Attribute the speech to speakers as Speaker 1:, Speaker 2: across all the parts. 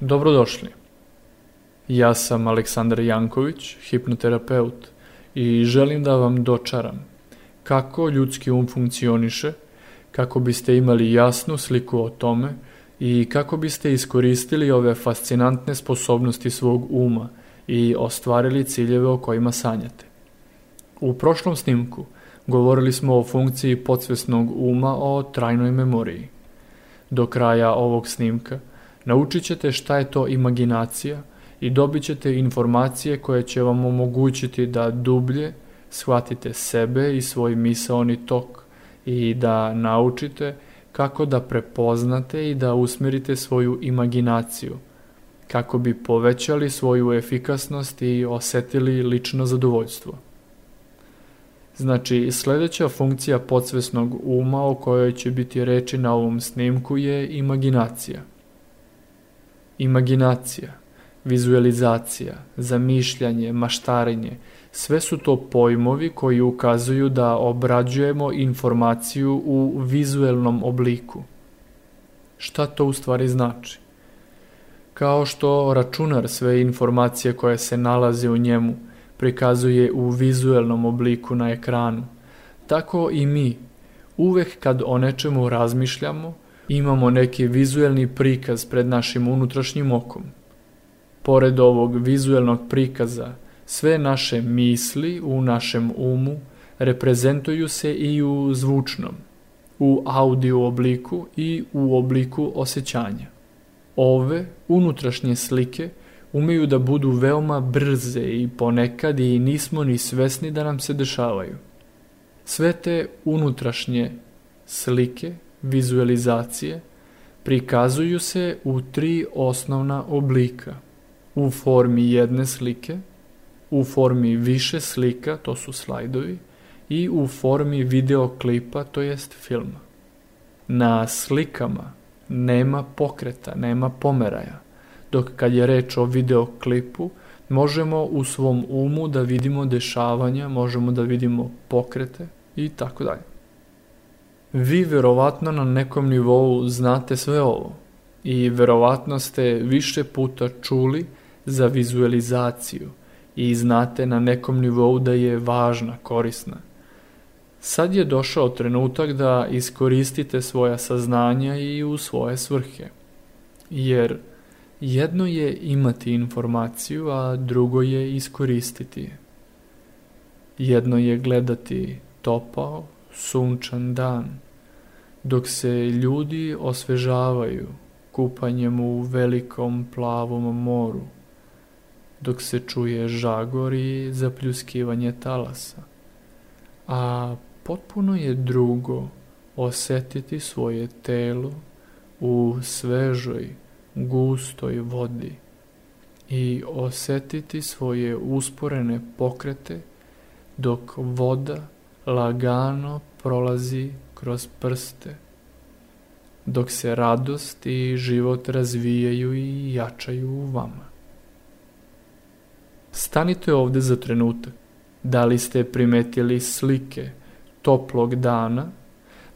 Speaker 1: Dobrodošli. Ja sam Aleksandar Janković, hipnoterapeut i želim da vam dočaram kako ljudski um funkcioniše, kako biste imali jasnu sliku o tome i kako biste iskoristili ove fascinantne sposobnosti svog uma i ostvarili ciljeve o kojima sanjate. U prošlom snimku govorili smo o funkciji podsvesnog uma o trajnoj memoriji. Do kraja ovog snimka naučit ćete šta je to imaginacija i dobit ćete informacije koje će vam omogućiti da dublje shvatite sebe i svoj misaoni tok i da naučite kako da prepoznate i da usmerite svoju imaginaciju, kako bi povećali svoju efikasnost i osetili lično zadovoljstvo. Znači, sledeća funkcija podsvesnog uma o kojoj će biti reči na ovom snimku je imaginacija. Imaginacija, vizualizacija, zamišljanje, maštarenje, sve su to pojmovi koji ukazuju da obrađujemo informaciju u vizuelnom obliku. Šta to u stvari znači? Kao što računar sve informacije koje se nalaze u njemu prikazuje u vizuelnom obliku na ekranu, tako i mi, uvek kad o nečemu razmišljamo, imamo neki vizuelni prikaz pred našim unutrašnjim okom. Pored ovog vizuelnog prikaza, sve naše misli u našem umu reprezentuju se i u zvučnom, u audio obliku i u obliku osjećanja. Ove unutrašnje slike umeju da budu veoma brze i ponekad i nismo ni svesni da nam se dešavaju. Sve te unutrašnje slike, vizualizacije, prikazuju se u tri osnovna oblika. U formi jedne slike, u formi više slika, to su slajdovi, i u formi videoklipa, to jest filma. Na slikama nema pokreta, nema pomeraja, dok kad je reč o videoklipu, možemo u svom umu da vidimo dešavanja, možemo da vidimo pokrete i tako dalje. Vi verovatno na nekom nivou znate sve ovo i verovatno ste više puta čuli za vizualizaciju i znate na nekom nivou da je važna, korisna. Sad je došao trenutak da iskoristite svoja saznanja i u svoje svrhe. Jer jedno je imati informaciju, a drugo je iskoristiti je. Jedno je gledati topao, sunčan dan, dok se ljudi osvežavaju kupanjem u velikom plavom moru, dok se čuje žagor i zapljuskivanje talasa. A potpuno je drugo osetiti svoje telo u svežoj, gustoj vodi i osetiti svoje usporene pokrete dok voda lagano prolazi kroz prste, dok se radost i život razvijaju i jačaju u vama. Stanite ovde za trenutak. Da li ste primetili slike toplog dana?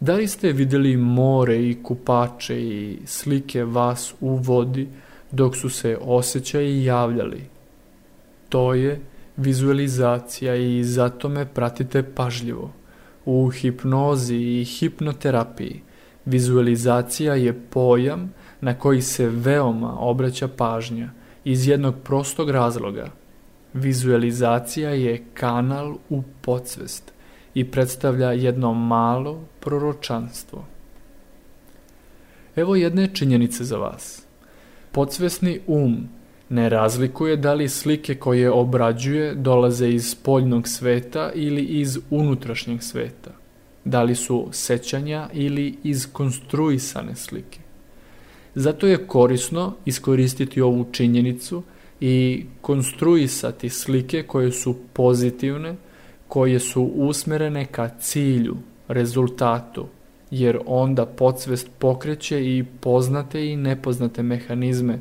Speaker 1: Da li ste videli more i kupače i slike vas u vodi dok su se osjećaji javljali? To je vizualizacija i zato me pratite pažljivo. U hipnozi i hipnoterapiji vizualizacija je pojam na koji se veoma obraća pažnja iz jednog prostog razloga – Vizualizacija je kanal u podsvest i predstavlja jedno malo proročanstvo. Evo jedne činjenice za vas. Podsvesni um ne razlikuje da li slike koje obrađuje dolaze iz spoljnog sveta ili iz unutrašnjeg sveta, da li su sećanja ili izkonstruisane slike. Zato je korisno iskoristiti ovu činjenicu i konstruisati slike koje su pozitivne, koje su usmerene ka cilju, rezultatu, jer onda podsvest pokreće i poznate i nepoznate mehanizme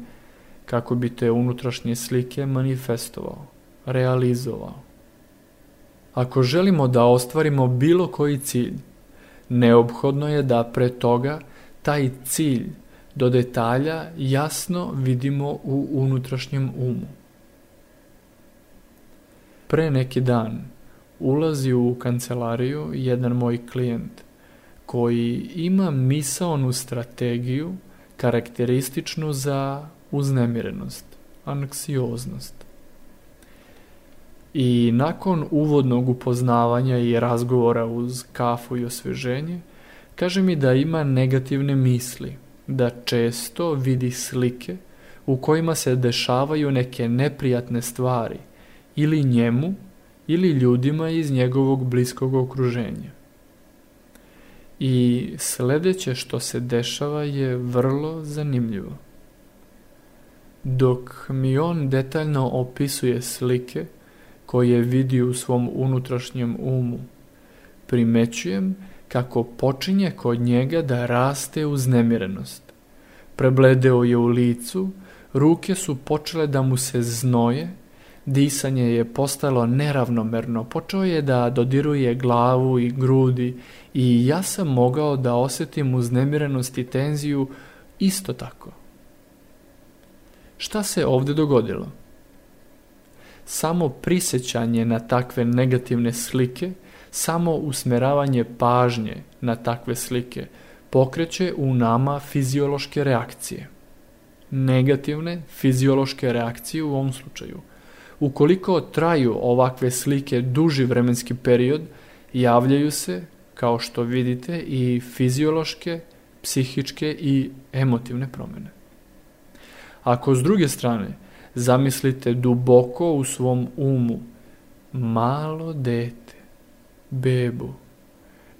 Speaker 1: kako bi te unutrašnje slike manifestovao, realizovao. Ako želimo da ostvarimo bilo koji cilj, neophodno je da pre toga taj cilj do detalja jasno vidimo u unutrašnjem umu. Pre neki dan ulazi u kancelariju jedan moj klijent koji ima misaonu strategiju karakterističnu za uznemirenost, anksioznost. I nakon uvodnog upoznavanja i razgovora uz kafu i osveženje, kaže mi da ima negativne misli, da često vidi slike u kojima se dešavaju neke neprijatne stvari ili njemu ili ljudima iz njegovog bliskog okruženja. I sledeće što se dešava je vrlo zanimljivo. Dok mi on detaljno opisuje slike koje vidi u svom unutrašnjem umu, primećujem kako počinje kod njega da raste uznemirenost. Prebledeo je u licu, ruke su počele da mu se znoje, disanje je postalo neravnomerno, počeo je da dodiruje glavu i grudi i ja sam mogao da osetim uznemirenost i tenziju isto tako. Šta se ovde dogodilo? Samo prisećanje na takve negativne slike, samo usmeravanje pažnje na takve slike pokreće u nama fiziološke reakcije. Negativne fiziološke reakcije u ovom slučaju. Ukoliko traju ovakve slike duži vremenski period, javljaju se, kao što vidite, i fiziološke, psihičke i emotivne promene. Ako s druge strane zamislite duboko u svom umu malo dete, bebu,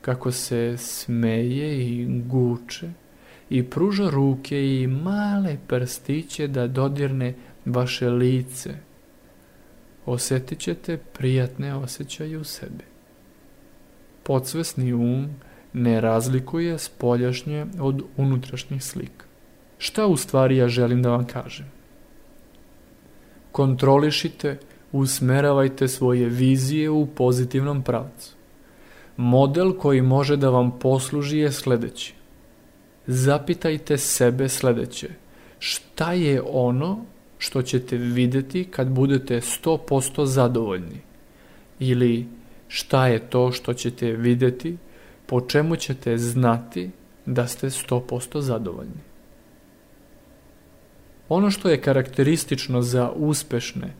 Speaker 1: kako se smeje i guče i pruža ruke i male prstiće da dodirne vaše lice, osetit ćete prijatne osjećaje u sebi. Podsvesni um ne razlikuje spoljašnje od unutrašnjih slika. Šta u stvari ja želim da vam kažem? Kontrolišite, usmeravajte svoje vizije u pozitivnom pravcu. Model koji može da vam posluži je sledeći. Zapitajte sebe sledeće. Šta je ono što ćete videti kad budete 100% zadovoljni? Ili šta je to što ćete videti po čemu ćete znati da ste 100% zadovoljni? Ono što je karakteristično za uspešne,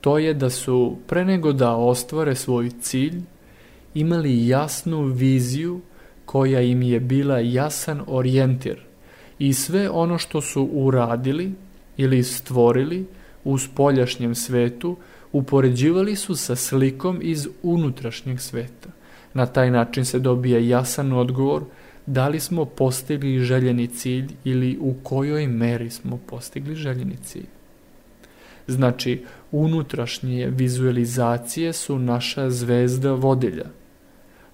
Speaker 1: to je da su pre nego da ostvare svoj cilj, imali jasnu viziju koja im je bila jasan orijentir i sve ono što su uradili ili stvorili u spoljašnjem svetu upoređivali su sa slikom iz unutrašnjeg sveta. Na taj način se dobija jasan odgovor da li smo postigli željeni cilj ili u kojoj meri smo postigli željeni cilj. Znači, unutrašnje vizualizacije su naša zvezda vodilja.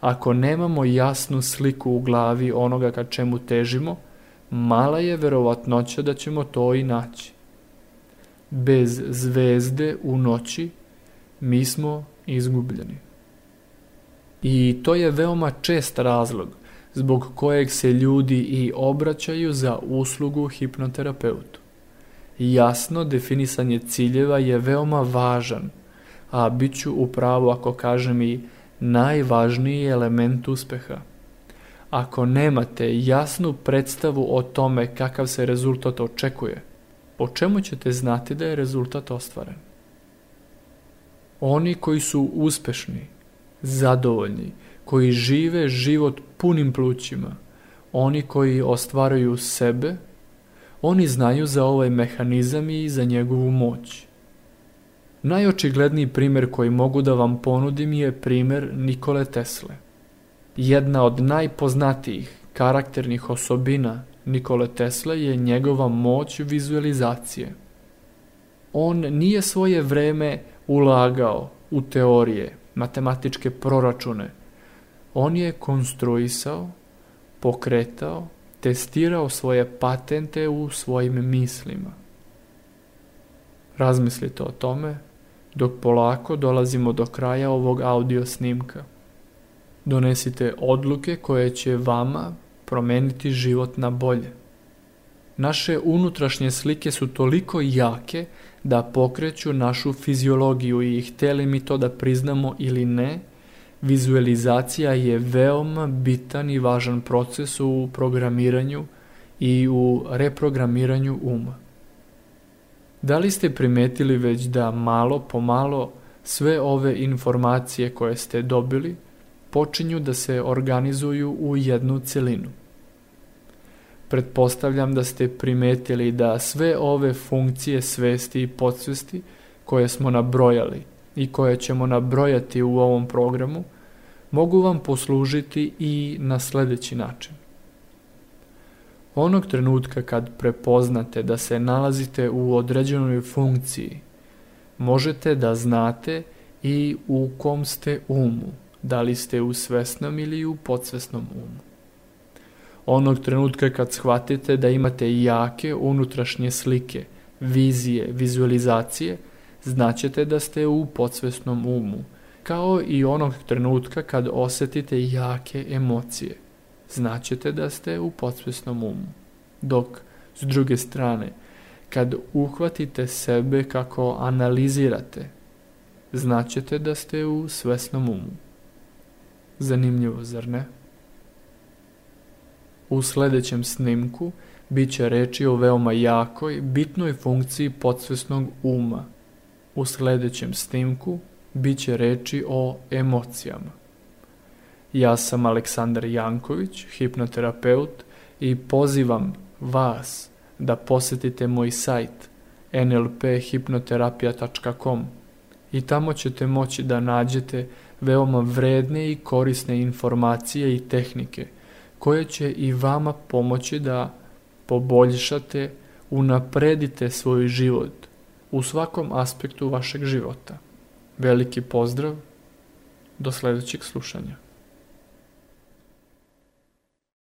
Speaker 1: Ako nemamo jasnu sliku u glavi onoga ka čemu težimo, mala je verovatnoća da ćemo to i naći. Bez zvezde u noći mi smo izgubljeni. I to je veoma čest razlog zbog kojeg se ljudi i obraćaju za uslugu hipnoterapeutu. Jasno definisanje ciljeva je veoma važan, a bit ću upravo ako kažem i najvažniji element uspeha. Ako nemate jasnu predstavu o tome kakav se rezultat očekuje, po čemu ćete znati da je rezultat ostvaren? Oni koji su uspešni, zadovoljni, koji žive život punim plućima, oni koji ostvaraju sebe, oni znaju za ovaj mehanizam i za njegovu moć. Najočigledniji primer koji mogu da vam ponudim je primer Nikole Tesle. Jedna od najpoznatijih karakternih osobina Nikole Tesle je njegova moć vizualizacije. On nije svoje vreme ulagao u teorije, matematičke proračune. On je konstruisao, pokretao, testirao svoje patente u svojim mislima. Razmislite o tome dok polako dolazimo do kraja ovog audio snimka. Donesite odluke koje će vama promeniti život na bolje. Naše unutrašnje slike su toliko jake da pokreću našu fiziologiju i hteli mi to da priznamo ili ne, vizualizacija je veoma bitan i važan proces u programiranju i u reprogramiranju uma. Da li ste primetili već da malo po malo sve ove informacije koje ste dobili počinju da se organizuju u jednu celinu? Pretpostavljam da ste primetili da sve ove funkcije svesti i podsvesti koje smo nabrojali i koje ćemo nabrojati u ovom programu mogu vam poslužiti i na sledeći način. Onog trenutka kad prepoznate da se nalazite u određenoj funkciji, možete da znate i u kom ste umu, da li ste u svesnom ili u podsvesnom umu. Onog trenutka kad shvatite da imate jake unutrašnje slike, vizije, vizualizacije, znaćete da ste u podsvesnom umu, kao i onog trenutka kad osetite jake emocije, znaćete da ste u podsvesnom umu. Dok, s druge strane, kad uhvatite sebe kako analizirate, znaćete da ste u svesnom umu. Zanimljivo, zar ne? U sledećem snimku bit će reči o veoma jakoj, bitnoj funkciji podsvesnog uma. U sledećem snimku bit će reči o emocijama. Ja sam Aleksandar Janković, hipnoterapeut i pozivam vas da posetite moj sajt nlphipnoterapija.com i tamo ćete moći da nađete veoma vredne i korisne informacije i tehnike koje će i vama pomoći da poboljšate, unapredite svoj život u svakom aspektu vašeg života. Veliki pozdrav, do sledećeg slušanja.